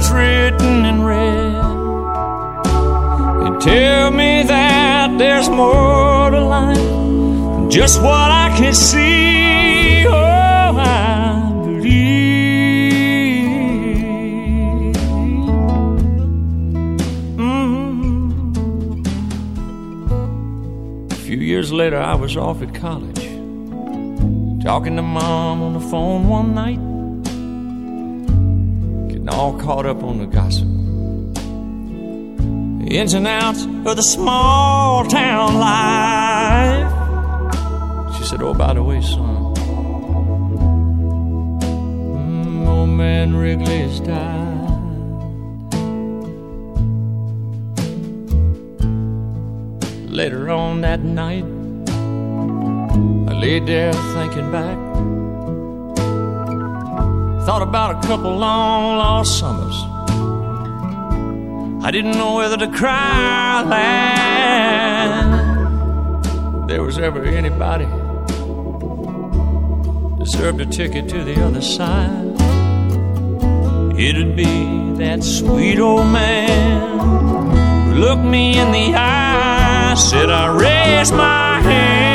words written in red. They tell me that there's more to life than just what I can see. Oh, I believe. A few years later, I was off at college. Talking to mom on the phone one night, all caught up on the gossip. The ins and outs of the small town life. She said, Oh, by the way, son, mm, old man Wrigley has died. Later on that night, I laid there thinking back. Thought about a couple long lost summers. I didn't know whether to cry or laugh. There was ever anybody deserved a ticket to the other side. It'd be that sweet old man who looked me in the eye, said I raised my hands,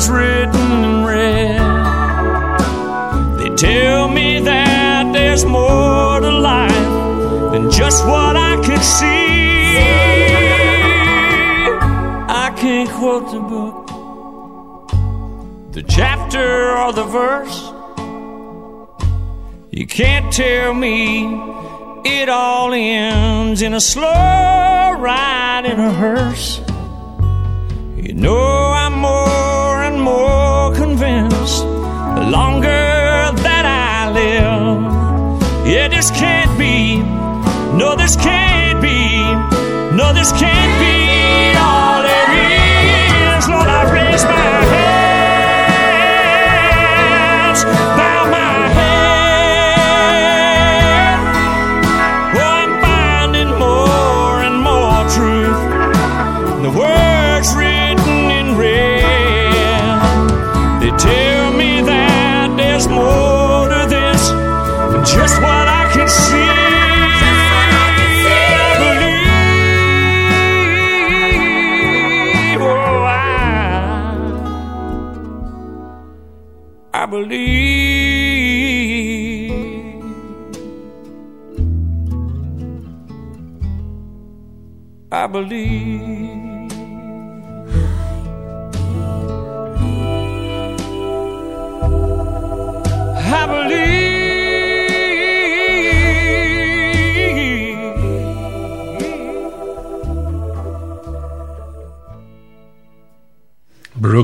words written in red. They tell me that there's more to life than just what I can see. I can't quote the book, the chapter or the verse. You can't tell me it all ends in a slow ride in a hearse. You know I'm more more convinced the longer that I live. Yeah, this can't be. No, this can't be. No, this can't be believe. I believe.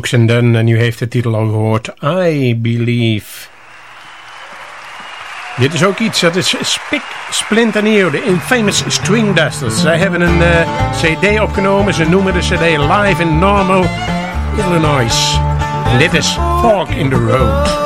Brooks and en u heeft de titel al gehoord, I Believe. Dit is ook iets, dat is spik, splinternieuw, de Infamous String Dusters. Zij hebben een eh, cd opgenomen, ze noemen de cd Live in Normal, Illinois. En dit is Fork in the Road.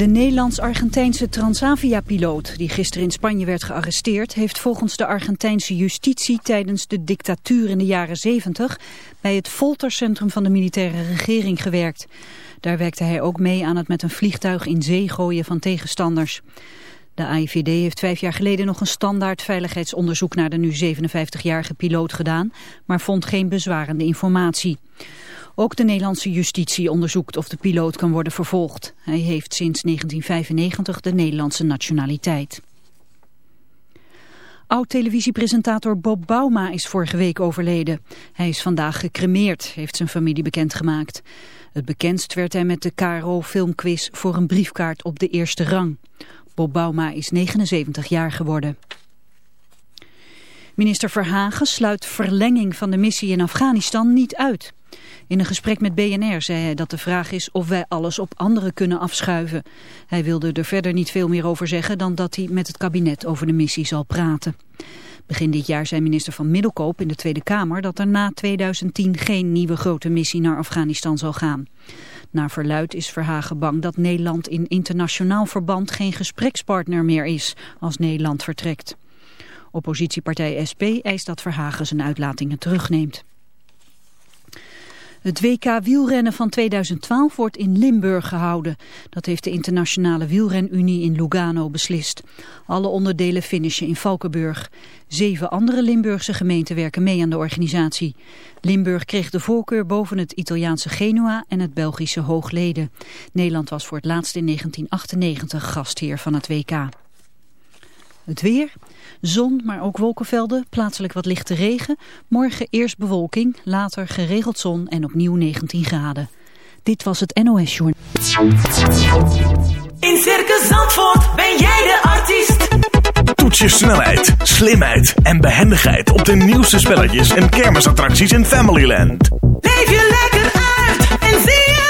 De Nederlands-Argentijnse Transavia-piloot die gisteren in Spanje werd gearresteerd... heeft volgens de Argentijnse justitie tijdens de dictatuur in de jaren 70... bij het foltercentrum van de militaire regering gewerkt. Daar werkte hij ook mee aan het met een vliegtuig in zee gooien van tegenstanders. De AIVD heeft vijf jaar geleden nog een standaard veiligheidsonderzoek naar de nu 57-jarige piloot gedaan, maar vond geen bezwarende informatie. Ook de Nederlandse justitie onderzoekt of de piloot kan worden vervolgd. Hij heeft sinds 1995 de Nederlandse nationaliteit. Oud-televisiepresentator Bob Bauma is vorige week overleden. Hij is vandaag gecremeerd, heeft zijn familie bekendgemaakt. Het bekendst werd hij met de KRO filmquiz voor een briefkaart op de eerste rang. Bob Bauma is 79 jaar geworden. Minister Verhagen sluit verlenging van de missie in Afghanistan niet uit. In een gesprek met BNR zei hij dat de vraag is of wij alles op anderen kunnen afschuiven. Hij wilde er verder niet veel meer over zeggen dan dat hij met het kabinet over de missie zal praten. Begin dit jaar zei minister van Middelkoop in de Tweede Kamer dat er na 2010 geen nieuwe grote missie naar Afghanistan zal gaan. Naar verluid is Verhagen bang dat Nederland in internationaal verband geen gesprekspartner meer is als Nederland vertrekt. Oppositiepartij SP eist dat Verhagen zijn uitlatingen terugneemt. Het WK wielrennen van 2012 wordt in Limburg gehouden. Dat heeft de Internationale Wielrenunie in Lugano beslist. Alle onderdelen finishen in Valkenburg. Zeven andere Limburgse gemeenten werken mee aan de organisatie. Limburg kreeg de voorkeur boven het Italiaanse Genua en het Belgische Hoogleden. Nederland was voor het laatst in 1998 gastheer van het WK. Het weer, zon, maar ook wolkenvelden, plaatselijk wat lichte regen. Morgen eerst bewolking, later geregeld zon en opnieuw 19 graden. Dit was het NOS Journal. In Circus Zandvoort ben jij de artiest. Toets je snelheid, slimheid en behendigheid op de nieuwste spelletjes en kermisattracties in Familyland. Leef je lekker uit en zie zelf.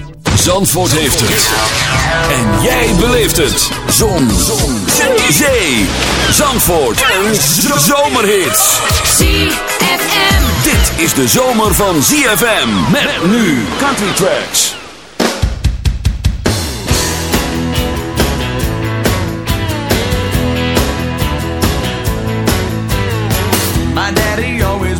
Zandvoort heeft het. En jij beleeft het. Zon. Zon. Zee. Zee. Zandvoort. Een zomerhit. ZFM. Dit is de zomer van ZFM. Met nu Country Tracks. My daddy always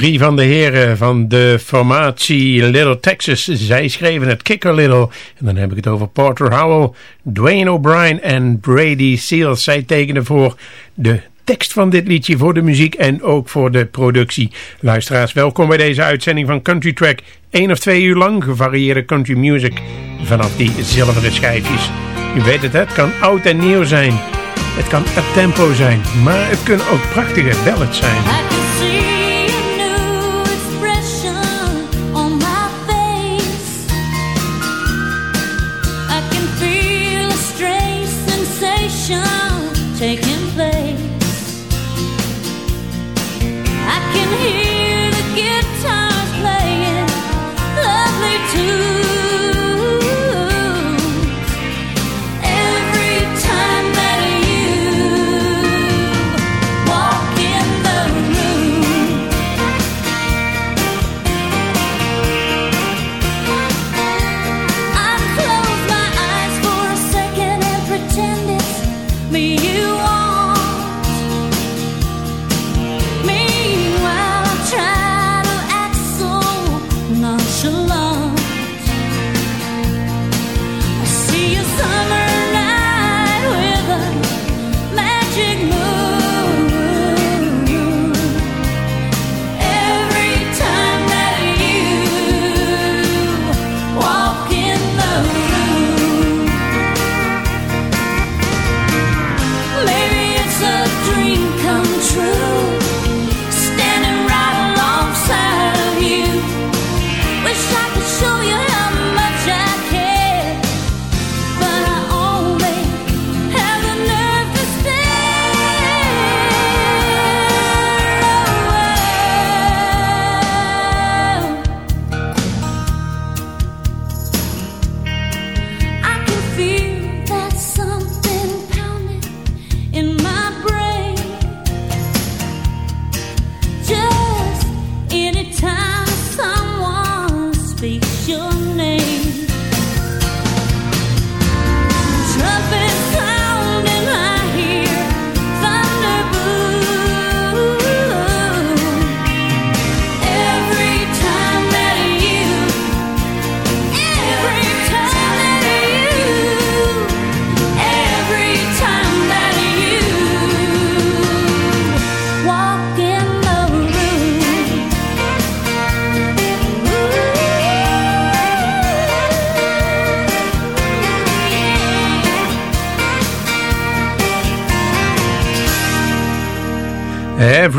Drie van de heren van de formatie Little Texas. Zij schreven het Kicker Little. En dan heb ik het over Porter Howell, Dwayne O'Brien en Brady Seals. Zij tekenen voor de tekst van dit liedje, voor de muziek en ook voor de productie. Luisteraars, welkom bij deze uitzending van Country Track. Eén of twee uur lang gevarieerde country music vanaf die zilveren schijfjes. U weet het, het kan oud en nieuw zijn. Het kan up tempo zijn, maar het kunnen ook prachtige ballads zijn.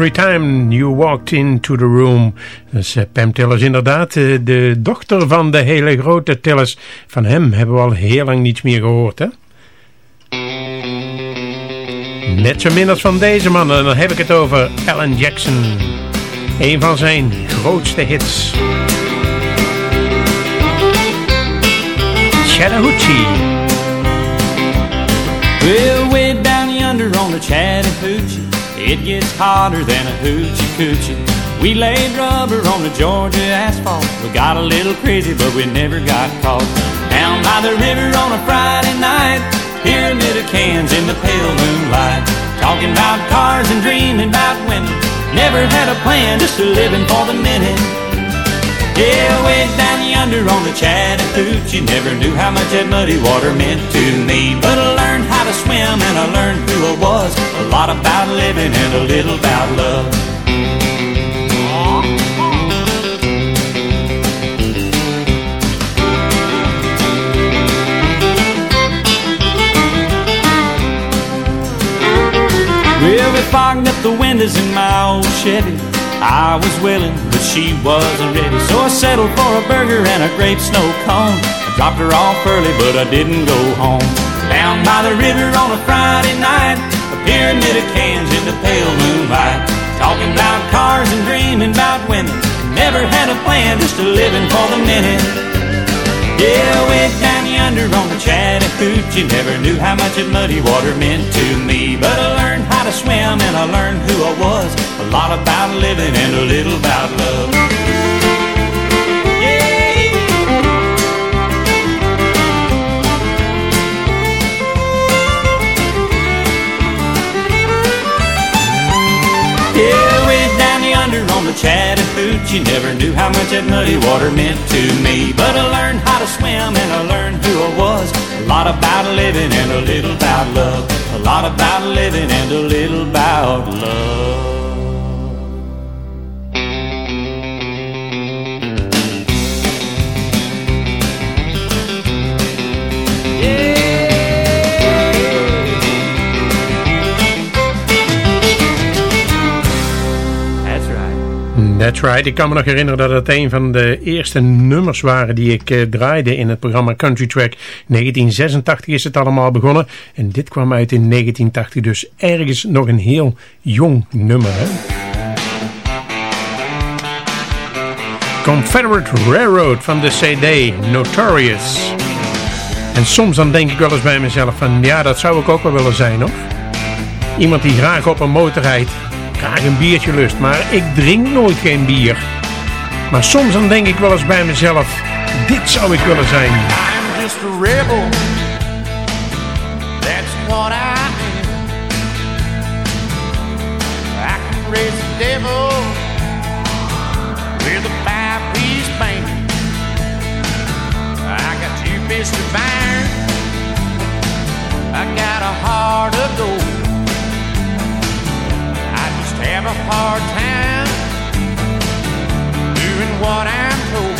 Every Time You Walked Into The Room. Dus Pam Tillers inderdaad, uh, de dochter van de hele grote Tillers. Van hem hebben we al heel lang niets meer gehoord, hè? Net zo min als van deze man, en dan heb ik het over Alan Jackson. Een van zijn grootste hits. Chattahoochee. Well, way down yonder on the Chattahoochee It gets hotter than a hoochie coochie. We laid rubber on the Georgia asphalt. We got a little crazy, but we never got caught. Down by the river on a Friday night, pyramid of cans in the pale moonlight. Talking about cars and dreaming about women. Never had a plan, just living for the minute. Yeah, way down yonder on the Chattahoochee Never knew how much that muddy water meant to me. But I learned how to swim and I learned who I was. A lot about living and a little about love. Well, we fogged up the windows in my old Chevy. I was willing, but she wasn't ready. So I settled for a burger and a grape snow cone. I dropped her off early, but I didn't go home. Down by the river on a Friday night, a pyramid of cans in the pale moonlight. Talking about cars and dreaming about women. Never had a plan, just a living for the minute. Yeah, way down yonder on the Chattahoochee Never knew how much that muddy water meant to me But I learned how to swim and I learned who I was A lot about living and a little about love Yeah, way down yonder on on the Chattahoochee. Never knew how much that muddy water meant to me. But I learned how to swim and I learned who I was. A lot about living and a little about love. A lot about living and a little about love. That's right. Ik kan me nog herinneren dat het een van de eerste nummers waren die ik uh, draaide in het programma Country Track. 1986 is het allemaal begonnen en dit kwam uit in 1980, dus ergens nog een heel jong nummer. Confederate Railroad van de CD Notorious. En soms dan denk ik wel eens bij mezelf van ja, dat zou ik ook wel willen zijn, hoor. Iemand die graag op een motor rijdt graag een biertje lust, maar ik drink nooit geen bier. Maar soms dan denk ik wel eens bij mezelf, dit zou ik willen zijn. I'm just a rebel. That's what I am. I can raise the devil with a five-piece band. I got two fists of iron. I got a heart of gold. Have a hard time doing what I'm told.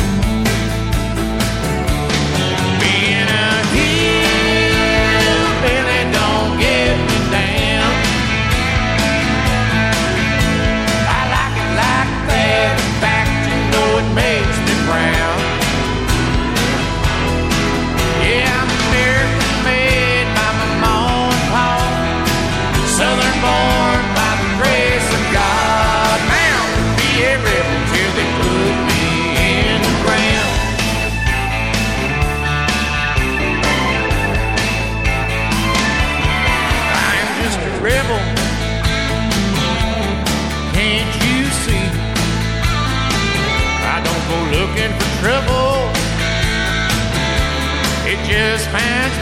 Just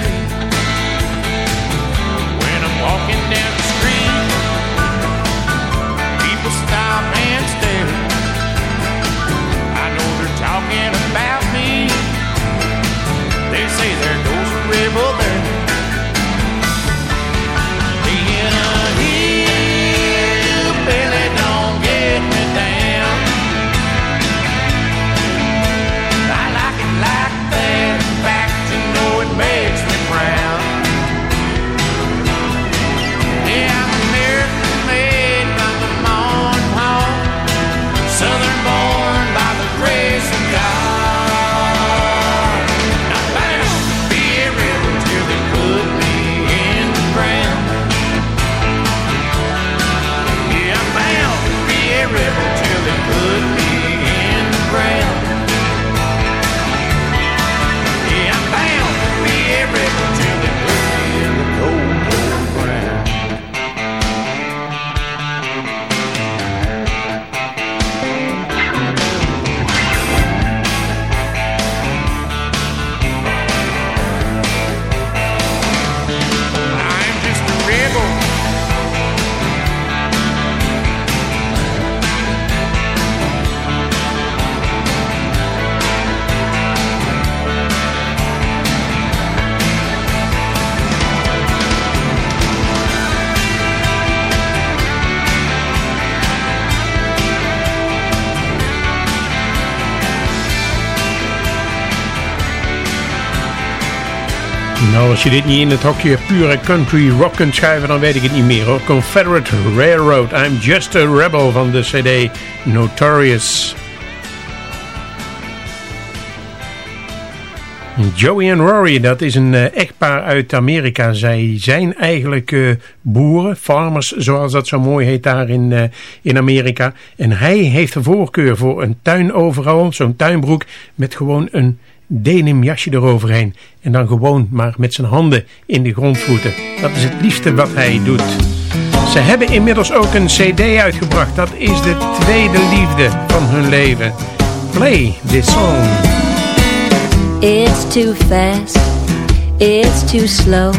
als je dit niet in het hokje pure country rock kunt schuiven, dan weet ik het niet meer hoor. Confederate Railroad, I'm Just a Rebel van de CD Notorious. Joey en Rory, dat is een eh, echtpaar uit Amerika. Zij zijn eigenlijk eh, boeren, farmers, zoals dat zo mooi heet daar in, eh, in Amerika. En hij heeft de voorkeur voor een tuin overal, zo'n tuinbroek met gewoon een denim jasje eroverheen. En dan gewoon maar met zijn handen in de grond voeten. Dat is het liefste wat hij doet. Ze hebben inmiddels ook een cd uitgebracht. Dat is de tweede liefde van hun leven. Play this song. It's too fast, it's too slow,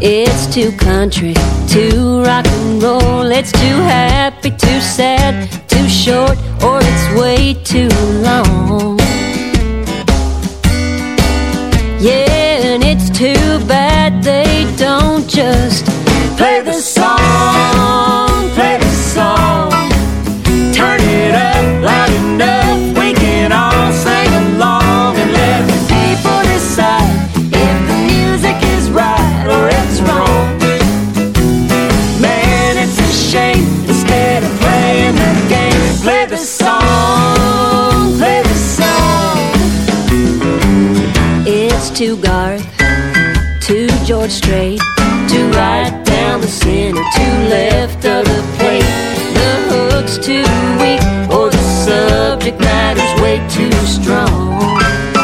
it's too country, too rock and roll, it's too happy, too sad, too short or it's way too long. Yeah, and it's too bad they don't just the center, to left of the plate. The hook's too weak, or the subject matter's way too strong.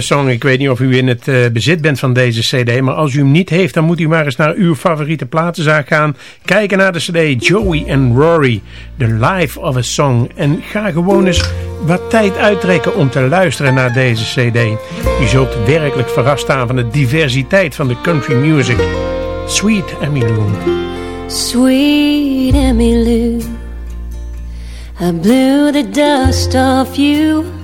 Song. Ik weet niet of u in het eh, bezit bent van deze cd, maar als u hem niet heeft, dan moet u maar eens naar uw favoriete platenzaak gaan. Kijken naar de cd Joey and Rory, The Life of a Song. En ga gewoon eens wat tijd uittrekken om te luisteren naar deze cd. U zult werkelijk verrast staan van de diversiteit van de country music. Sweet Emmylou. Sweet Emmylou, I blew the dust off you.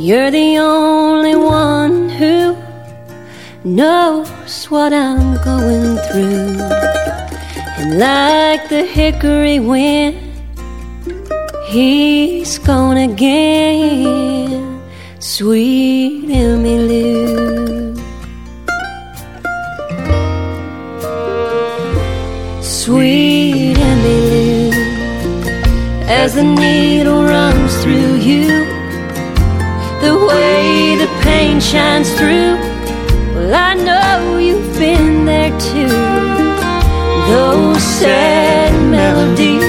You're the only one who knows what I'm going through. And like the hickory wind, he's gone again. Sweet Emmylou. Sweet Emmylou, as the needle runs through you, the shines through. Well, I know you've been there too. Those sad melodies,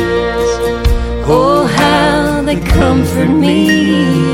oh, how they comfort me.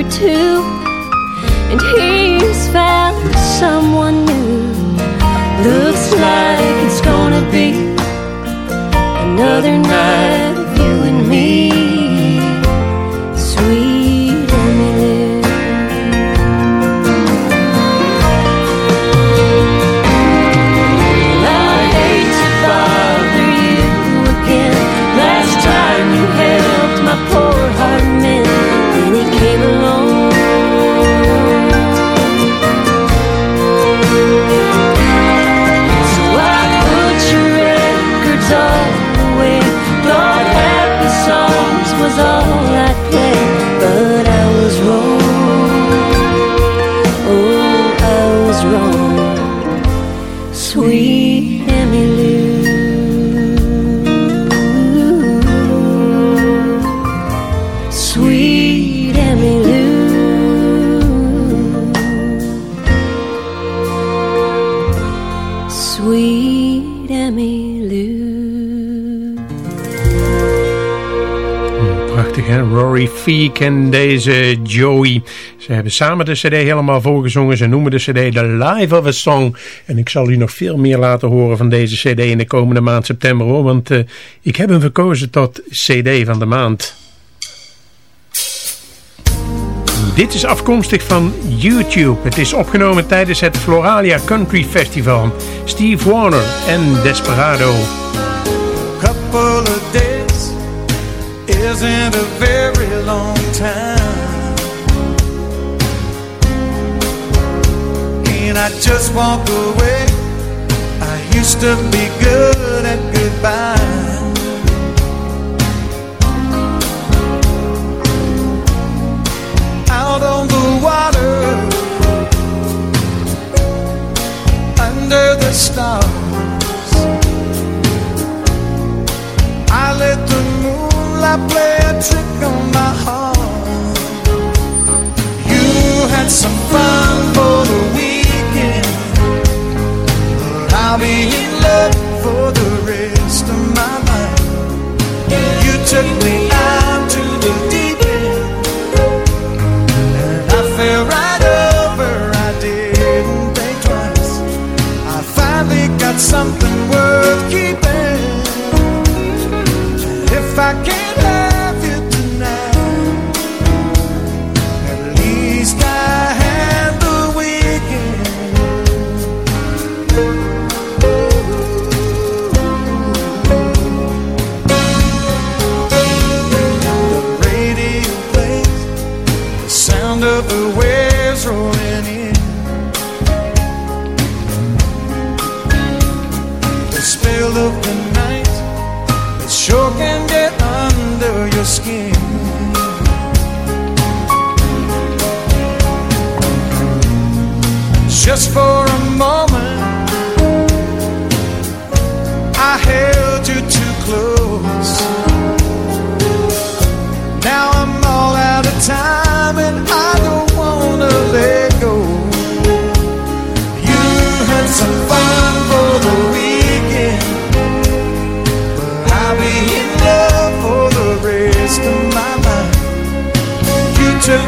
or two, and he's found someone new. Looks like it's gonna be another night. Ik ken deze Joey. Ze hebben samen de cd helemaal volgezongen. Ze noemen de cd The Live of a Song. En ik zal u nog veel meer laten horen van deze cd in de komende maand september. Hoor, want eh, ik heb hem verkozen tot cd van de maand. Dit is afkomstig van YouTube. Het is opgenomen tijdens het Floralia Country Festival. Steve Warner en Desperado. Couple isn't a very long time. And I just walk away. I used to be good at goodbyes. I play a trick on my heart? You had some fun for the weekend, but I'll be in love for the rest of my life. You took me out to the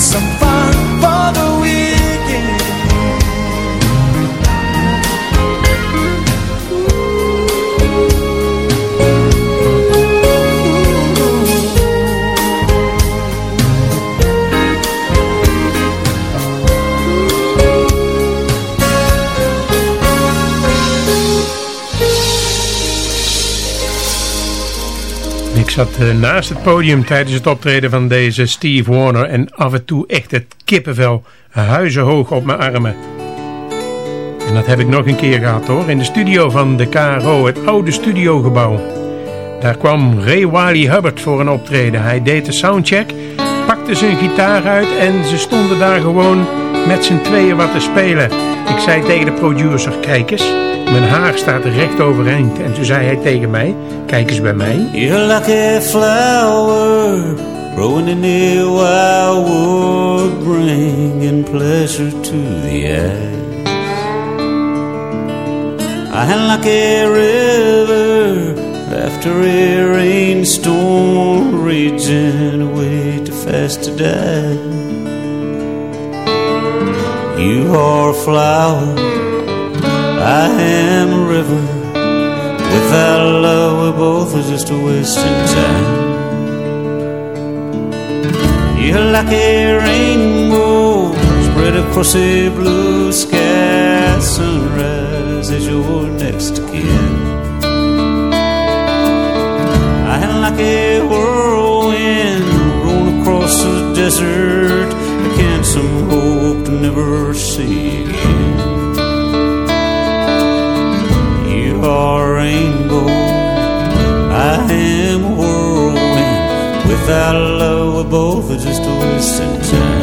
some eh, naast het podium tijdens het optreden van deze Steve Warner en af en toe echt het kippenvel huizenhoog op mijn armen. En dat heb ik nog een keer gehad hoor, in de studio van de KRO, het oude studiogebouw. Daar kwam Ray Wiley Hubbard voor een optreden. Hij deed de soundcheck, pakte zijn gitaar uit en ze stonden daar gewoon met z'n tweeën wat te spelen. Ik zei tegen de producer, kijk eens, mijn haar staat recht overeind. En toen zei hij tegen mij, kijk eens bij mij. You're like a flower growing in the wildwood, bringing pleasure to the eye. I'm like a river after a rainstorm, raging away too fast to die. You are a flower, I am a river. Without love, we both are just a wasting time. You're like a rainbow spread across a blue sky. Sunrise as your next kin. I am like a whirlwind rolling across the desert. I can't some hope to never see again. You rainbow, I am a whirlwind. Without love, we're both just a wasting time.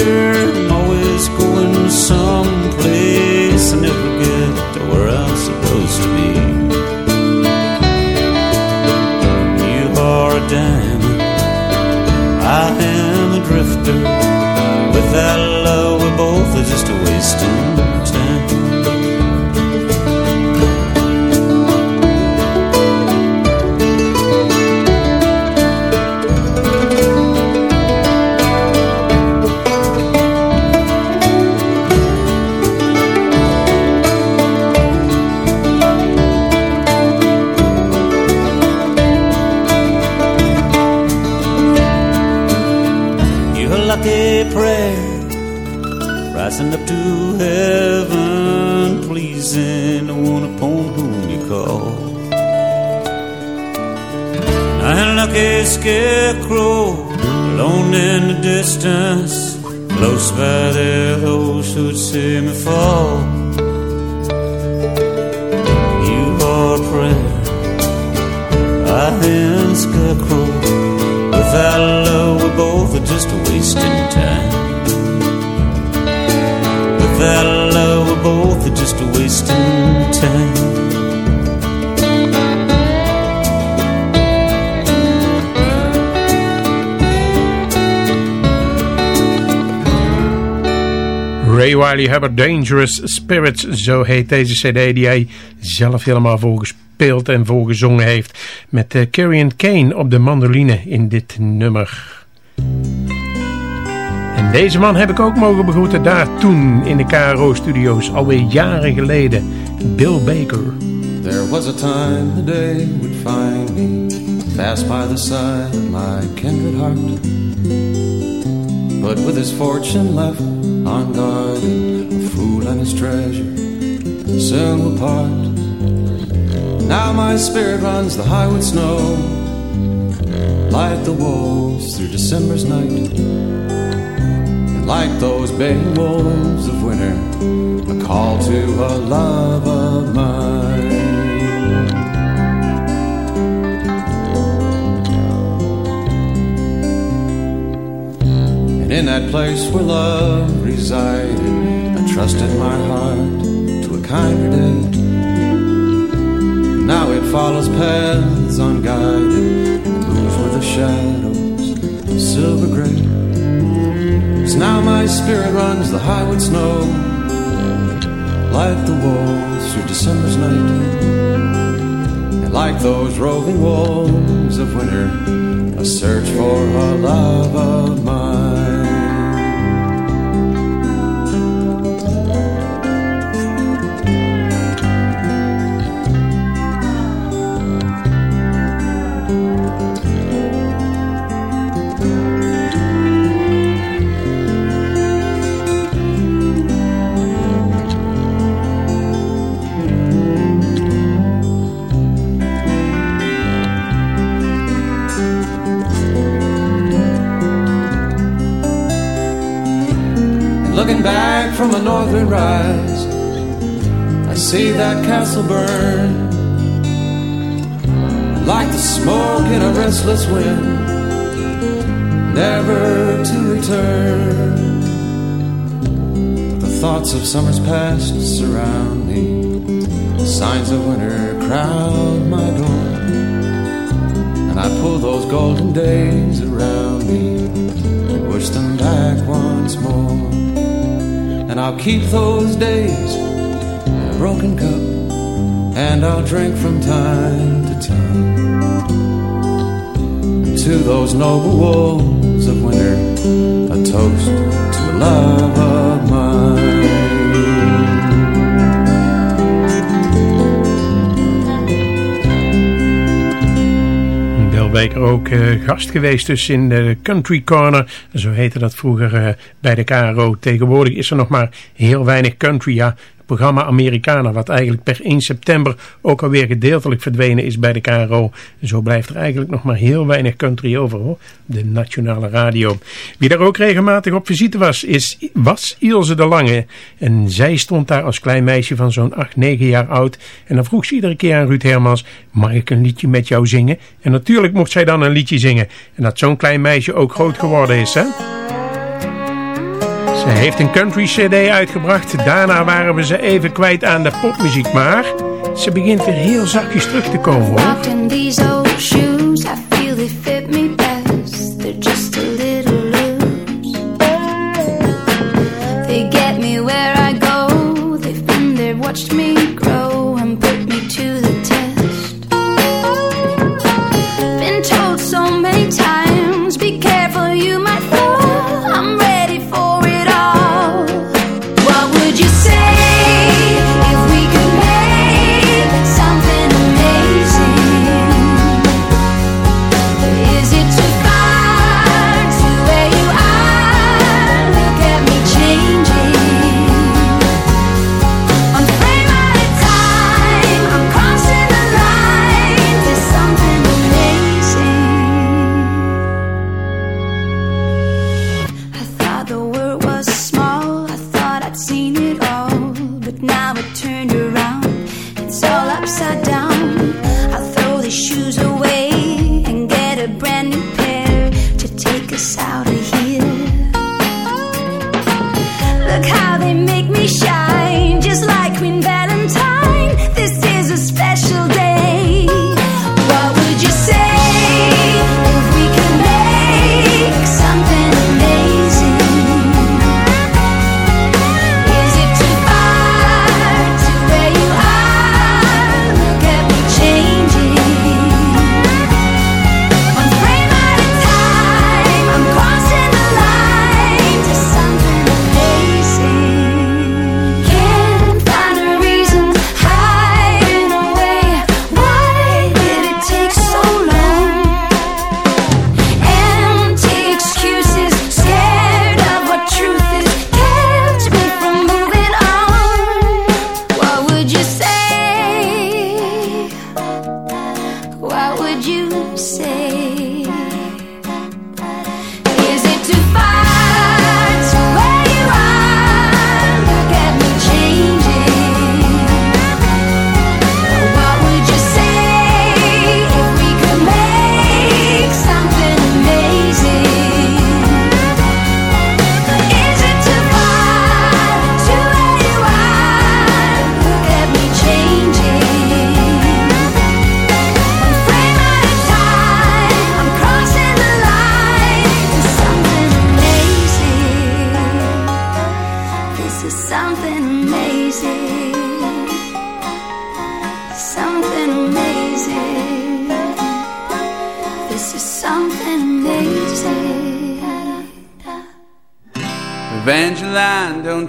Drifter, Ray Wiley Hubbard Dangerous Spirits, zo heet deze cd die hij zelf helemaal voorgespeeld en voorgezongen heeft. Met uh, Carrie Kane op de mandoline in dit nummer. En deze man heb ik ook mogen begroeten daar toen in de KRO Studios, alweer jaren geleden. Bill Baker. There was a time the day would find me fast by the side of my kindred heart. But with his fortune left unguarded, a fool and his treasure soon will part. Now my spirit runs the highwood snow, like the wolves through December's night. And like those baying wolves of winter, a call to a love of mine. And in that place where love resided, I trusted my heart to a kinder date. Now it follows paths unguided moves where the shadows silver gray. So now my spirit runs the highwood snow like the wolves through December's night. And like those roving wolves of winter, a search for a love of mine. From a northern rise, I see that castle burn. Like the smoke in a restless wind, never to return. The thoughts of summers past surround me, signs of winter crowd my door. And I pull those golden days around me and wish them back once more. And I'll keep those days in a broken cup, and I'll drink from time to time. To those noble wolves of winter, a toast to a love of mine. Baker ook uh, gast geweest dus in de Country Corner. Zo heette dat vroeger uh, bij de KRO. Tegenwoordig is er nog maar heel weinig country. Ja, programma Americana, wat eigenlijk per 1 september ook alweer gedeeltelijk verdwenen is bij de KRO. Zo blijft er eigenlijk nog maar heel weinig country over hoor, de nationale radio. Wie daar ook regelmatig op visite was, is, was Ilse de Lange. En zij stond daar als klein meisje van zo'n 8, 9 jaar oud. En dan vroeg ze iedere keer aan Ruud Hermans, mag ik een liedje met jou zingen? En natuurlijk mocht zij dan een liedje zingen. En dat zo'n klein meisje ook groot geworden is hè. Ze heeft een country cd uitgebracht. Daarna waren we ze even kwijt aan de popmuziek. Maar ze begint weer heel zachtjes terug te komen hoor.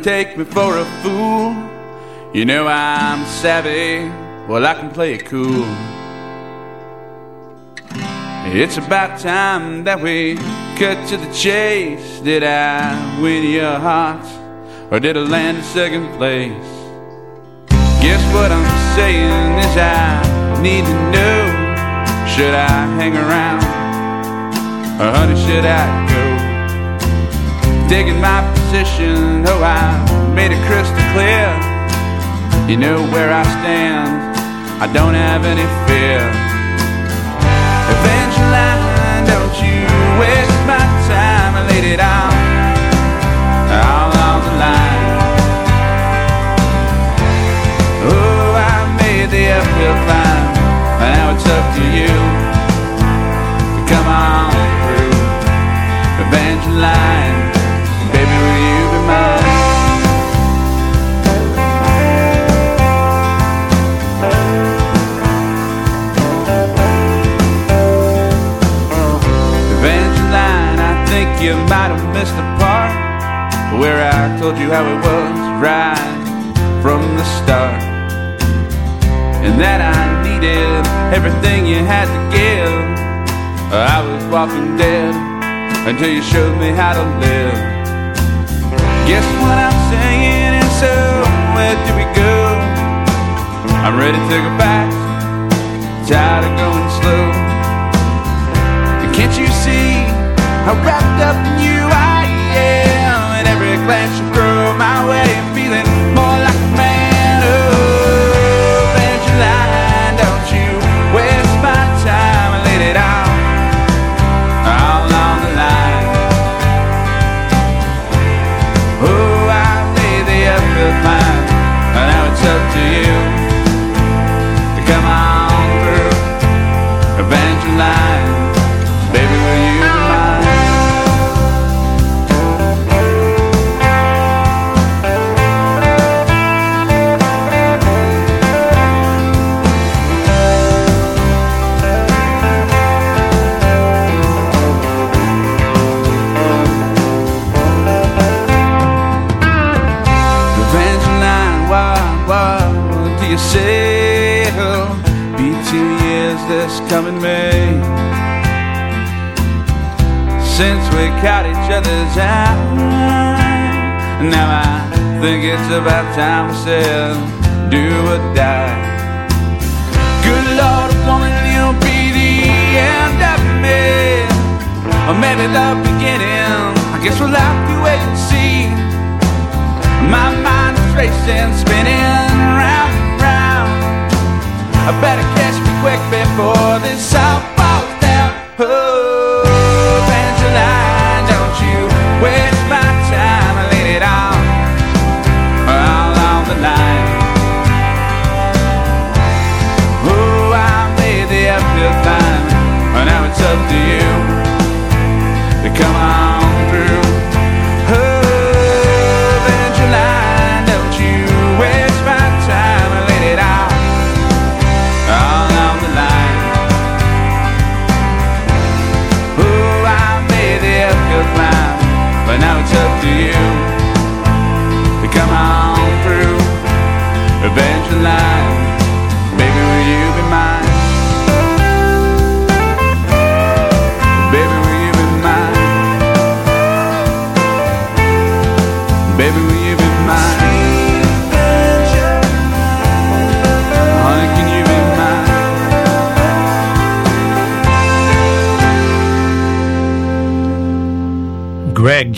Take me for a fool. You know I'm savvy, well, I can play it cool. It's about time that we cut to the chase. Did I win your heart, or did I land in second place? Guess what I'm saying is I need to know Should I hang around, or honey, should I go? Digging my position, oh, I made it crystal clear. You know where I stand, I don't have any fear. Evangeline, don't you waste my time. I laid it out all on the line. Oh, I made the uphill climb, now it's up to you come on through. Evangeline, you might have missed the part where I told you how it was right from the start. And that I needed everything you had to give. I was walking dead until you showed me how to live. Guess what I'm saying is so where do we go? I'm ready to go back, tired of going slow. And Can't you see how wrapped up in you I other's eye, now I think it's about time we said do or die. Good Lord, woman, you'll be the end of me, or maybe the beginning. I guess we'll have to wait and see. My mind's racing, spinning round and round. I better catch me quick before this all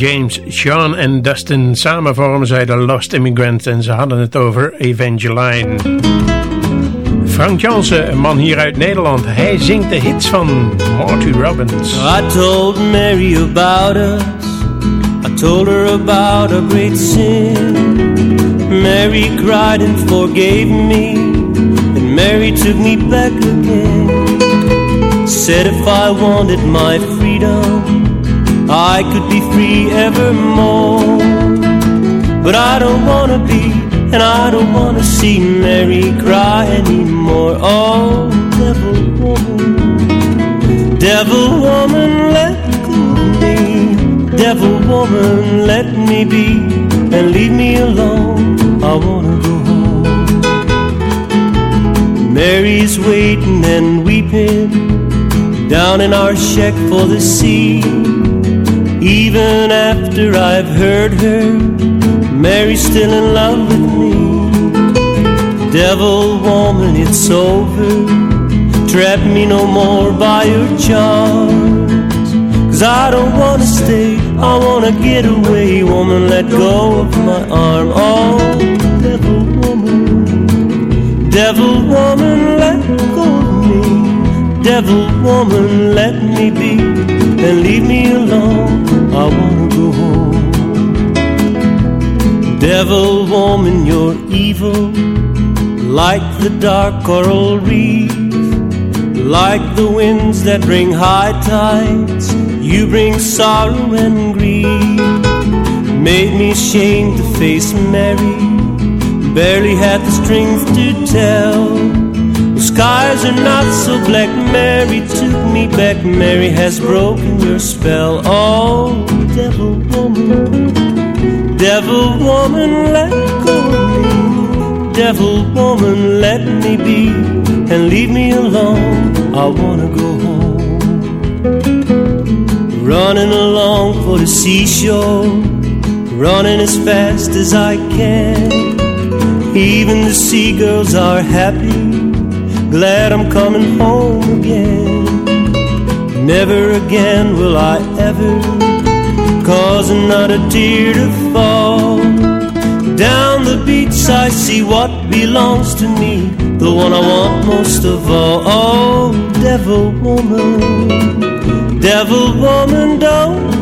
James, Sean en Dustin samen vormen zij de Lost Immigrant en ze hadden het over Evangeline. Frank Jansen, een man hier uit Nederland, hij zingt de hits van Marty Robbins. I told Mary about us. I told her about a great sin. Mary cried and forgave me. And Mary took me back again. Said if I wanted my freedom, I could be free evermore. But I don't wanna be, and I don't wanna see Mary cry anymore. Oh, devil woman, devil woman, let go me. devil woman, let me be and leave me alone. I wanna go home. Mary's waiting and weeping down in our shack for the sea. Even after I've heard her, Mary's still in love with me. Devil woman, it's over. Trap me no more by your charms. Cause I don't wanna stay, I wanna get away. Woman, let go of my arm. Oh, devil woman, devil woman, let go of me. Devil woman, let me be and leave me alone. I wanna go home. Devil woman, you're evil, like the dark coral reef, like the winds that bring high tides. You bring sorrow and grief. Made me ashamed to face Mary. Barely had the strength to tell. Skies are not so black. Mary took me back. Mary has broken your spell. Oh, devil woman, devil woman, let go of me. Devil woman, let me be and leave me alone. I wanna go home. Running along for the seashore, running as fast as I can. Even the seagulls are happy, glad I'm coming home again. Never again will I ever cause another tear to fall. Down the beach I see what belongs to me, the one I want most of all. Oh, devil woman, devil woman, don't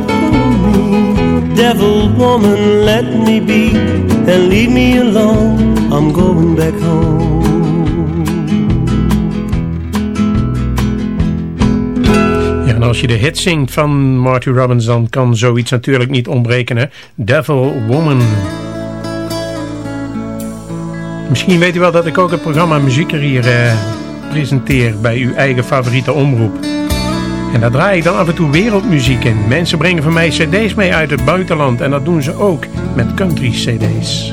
me. Devil woman, let me be and leave me alone. I'm going back home. En als je de hit zingt van Marty Robbins, dan kan zoiets natuurlijk niet ontbreken, hè? Devil Woman. Misschien weet u wel dat ik ook het programma Muziek er hier eh, presenteer bij uw eigen favoriete omroep. En daar draai ik dan af en toe wereldmuziek in. Mensen brengen van mij cd's mee uit het buitenland en dat doen ze ook met country cd's.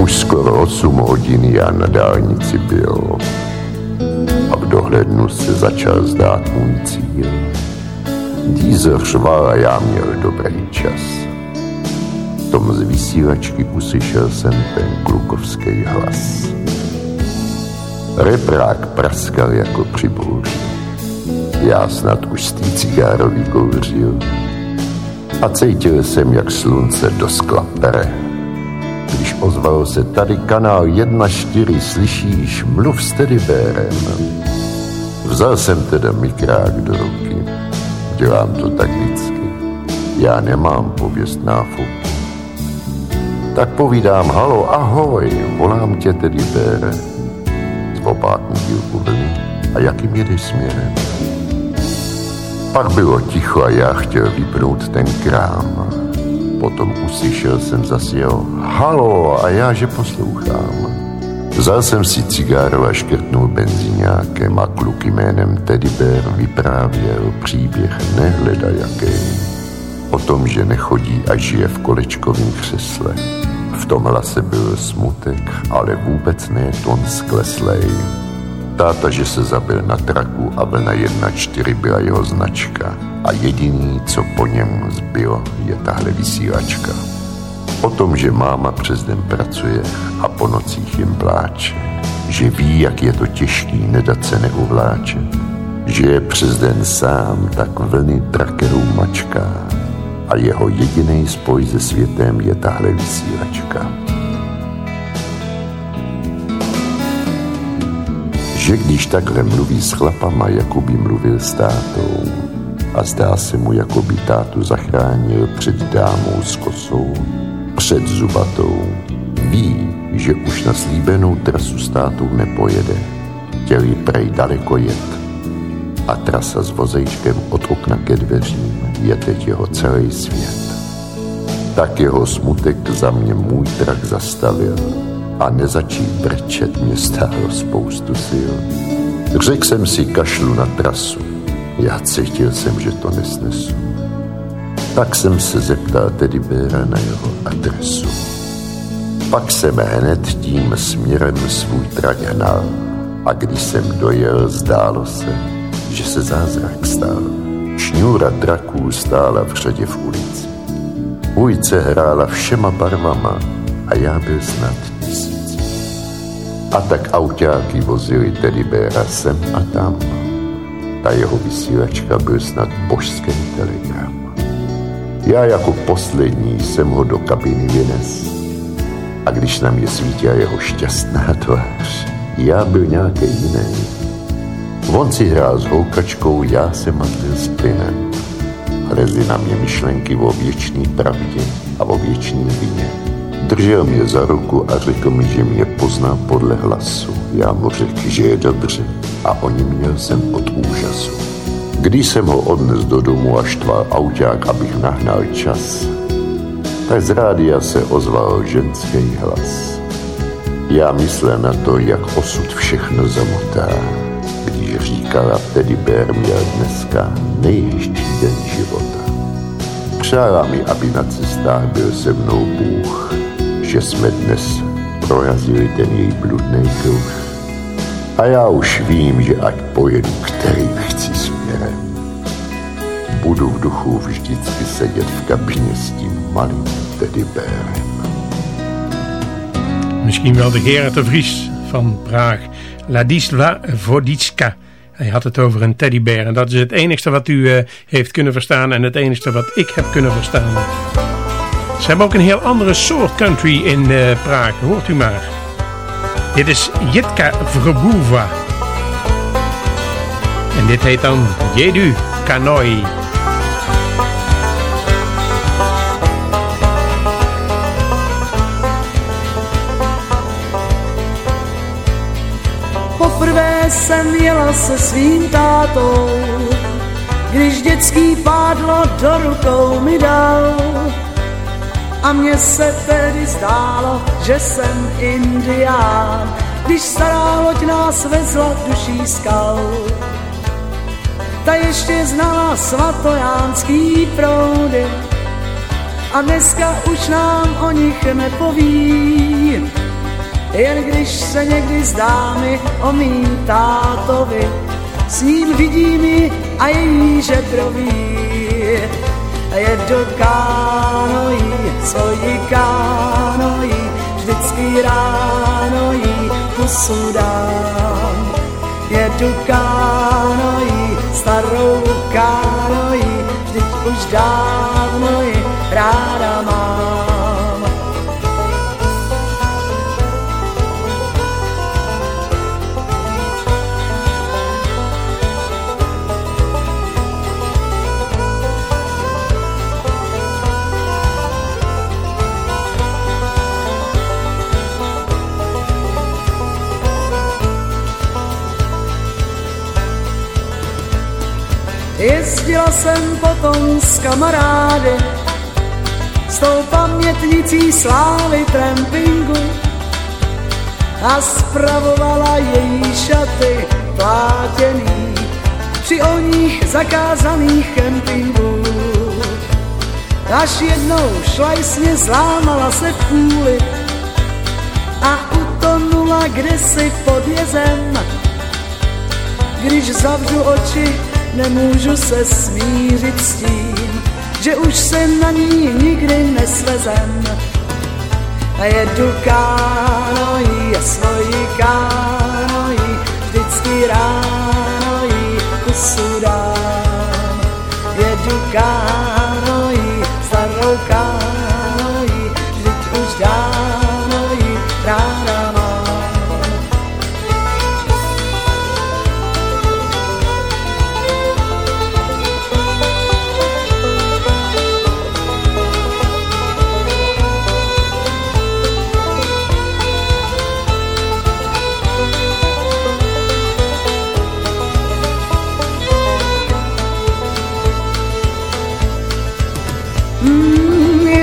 Už skoro 8 hodin já dohlednu se začal zdát můj cíl. Dízel řval a já měl dobrý čas. Tom z vysílačky uslyšel jsem ten klukovský hlas. Reprák praskal jako při bouři. Já snad už z té cigáro vykouřil a cítil jsem, jak slunce do skla pere. Když ozval se tady kanál 1-4, slyšíš, mluv s tedybérem. Vzal jsem teda mikrák do ruky. Dělám to tak vždycky. Já nemám pověst náfuky. Tak povídám, halo, ahoj, volám tě tedybére. Z opátní dílku vlny a jakým jedeš směrem? Pak bylo ticho a já chtěl vypnout ten krám. Potom uslyšel jsem zase jeho halo a já, že poslouchám. Vzal jsem si cigáro a škrtnul benzíňákem a kluk jménem Teddy Bear vyprávěl příběh nehleda jaký. O tom, že nechodí a žije v kolečkovém křesle. V tom hlase byl smutek, ale vůbec ne ton skleslej. Táta, že se zabil na traku a vlna 1-4 byla jeho značka a jediný, co po něm zbylo, je tahle vysílačka. Tom, že máma přes den pracuje a po nocích jim pláče, že ví, jak je to těžký nedat se neuvláčet, že je přes den sám, tak vlny trakerů mačká. A jeho jediný spoj se světem je tahle vysílačka. že když takhle mluví s chlapama, jako by mluvil s tátou a zdá se mu, jako by tátu zachránil před dámou s kosou, před zubatou, ví, že už na slíbenou trasu s tátou nepojede, chtěl ji prej daleko jet a trasa s vozejčkem od okna ke dveřím je teď jeho celý svět. Tak jeho smutek za mě můj trak zastavil a nezačít brečet mě stálo spoustu sil. Řekl jsem si kašlu na trasu, já cítil jsem, že to nesnesu. Tak jsem se zeptal Teddybéra na jeho adresu. Pak jsem hned tím směrem svůj trať hnal a když jsem dojel, zdálo se, že se zázrak stal. Šňůra draků stála v řadě v ulici. Ulice hrála všema barvama a já byl snad tisíc. A tak autáky vozili Teddybéra sem a tam. Ta jeho vysílačka byl snad božský telegram. Já jako poslední jsem ho do kabiny vynes. A když na mě svítila jeho šťastná tvář, já byl nějaký jiný. On si hrál s houkačkou, já se matlil s plynem. Lezly na mě myšlenky o věčný pravdě a o věčný vině. Držel mě za ruku a řekl mi, že mě pozná podle hlasu. Já mu řekl, že je dobře a oni měl jsem od úžasu. Když jsem ho odnes do domu a štval auták, abych nahnal čas, tak z rádia se ozval ženský hlas. Já myslel na to, jak osud všechno zamotá, když říkala, Teddy Bear měl dneska nejhezčí den života. Přála mi, aby na cestách byl se mnou Bůh, že jsme dnes prorazili ten její bludný kruh. A já už vím, že ať pojedu, kterým chci sedět v kabině s tím malým teddybérem. Misschien wel de Gerard de Vries van Praag. Ladisla Voditska. Hij had het over een teddybeer. En dat is het enigste wat u uh, heeft kunnen verstaan. En het enigste wat ik heb kunnen verstaan. Ze hebben ook een heel andere soort country in uh, Praag. Hoort u maar. Dit is Jitka Vrbuva. En dit heet dan Jedu Kanoi. Poprvé jsem jela se svým tátou, když dětský pádlo do rukou mi dal. A mně se tedy zdálo, že jsem indián, když stará loď nás vezla duší skal. Ta ještě znala svatojánský proudy a dneska už nám o nich nepoví. Jen když se někdy zdá mi o mým tátovi, s ním vidí mi a její žebroví. Jedu kánojí, svoji kánojí, vždycky ráno jí pusu. Vždyť potom s kamarády s tou pamětnicí slávy trampingu a spravovala její šaty plátěný při o nich zakázaných kempingů. Až jednou šlajsně zlámala se v půli a utonula kdysi pod jezem. Když zavřu oči, nemůžu se smířit s tím, že už se na ní nikdy nesvezem. A jedu kánojí a svoji kánojí, vždycky ráno jí kusu dám. Jedu kánojí, starou kánojí,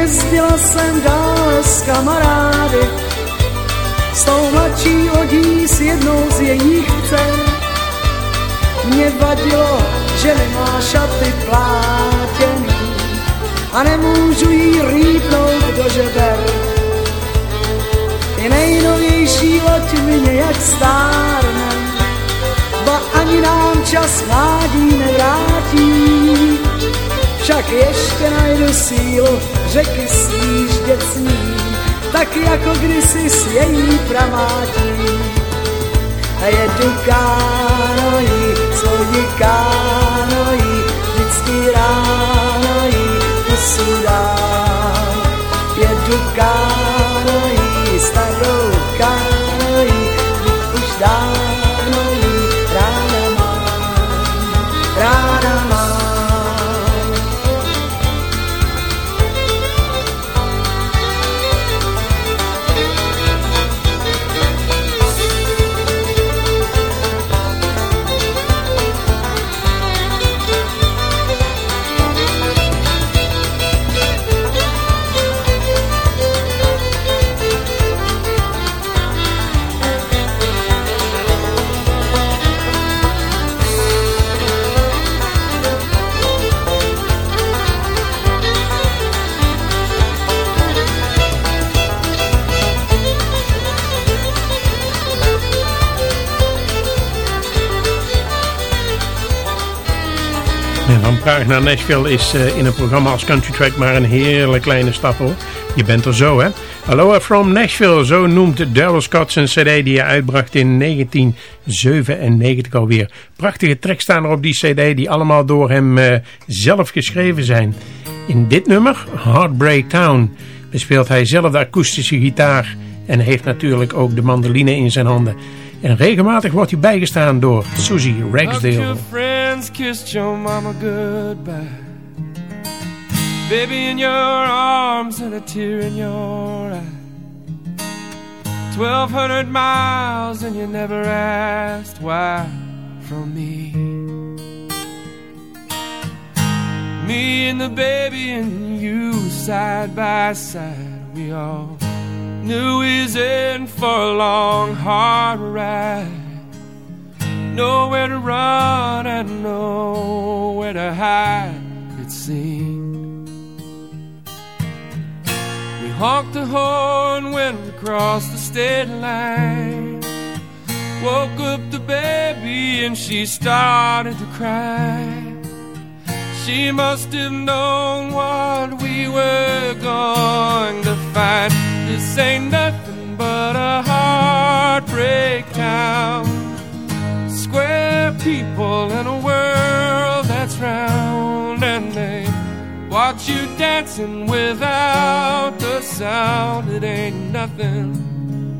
jezdila jsem dále s kamarády, s tou mladší lodí s jednou z jejich dcer. Mě vadilo, že nemá šaty plátěný, a nemůžu jí rýpnout do žeber. I nejnovější loď mi nějak stárne, ba ani nám čas mládí nevrátí. Však ještě najdu sílu řeky sjíždět s tak jako kdysi s její pramátí. A jedu kánojí, svoji kánojí, vždycky ráno jí pusu dám. Jedu kánojí, starou van Praag naar Nashville is eh, in een programma als Country Track maar een heerlijk kleine stap hoor. Je bent er zo hè. Aloha from Nashville, zo noemt Daryl Scott zijn cd die hij uitbracht in 1997 alweer. Prachtige tracks staan er op die cd die allemaal door hem eh, zelf geschreven zijn. In dit nummer, Heartbreak Town, bespeelt hij zelf de akoestische gitaar en heeft natuurlijk ook de mandoline in zijn handen. En regelmatig wordt hij bijgestaan door Susie Ragsdale. Friends kissed your mama goodbye. Baby in your arms and a tear in your eye. Twelve hundred miles and you never asked why from me. Me and the baby and you side by side. We all knew we was in for a long, hard ride. Nowhere to run and nowhere to hide, it seemed. We honked the horn when we crossed the state line. Woke up the baby and she started to cry. She must have known what we were going to find. This ain't nothing but a heartbreak town. Square people in a world that's round, and they watch you dancing without the sound. It ain't nothing,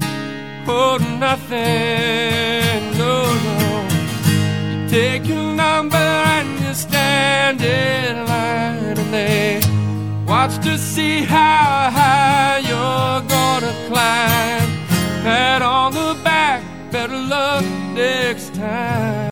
oh, nothing, no, no. You take your number and you stand in line, and they watch to see how high you're gonna climb. Pat on the back, better luck next time.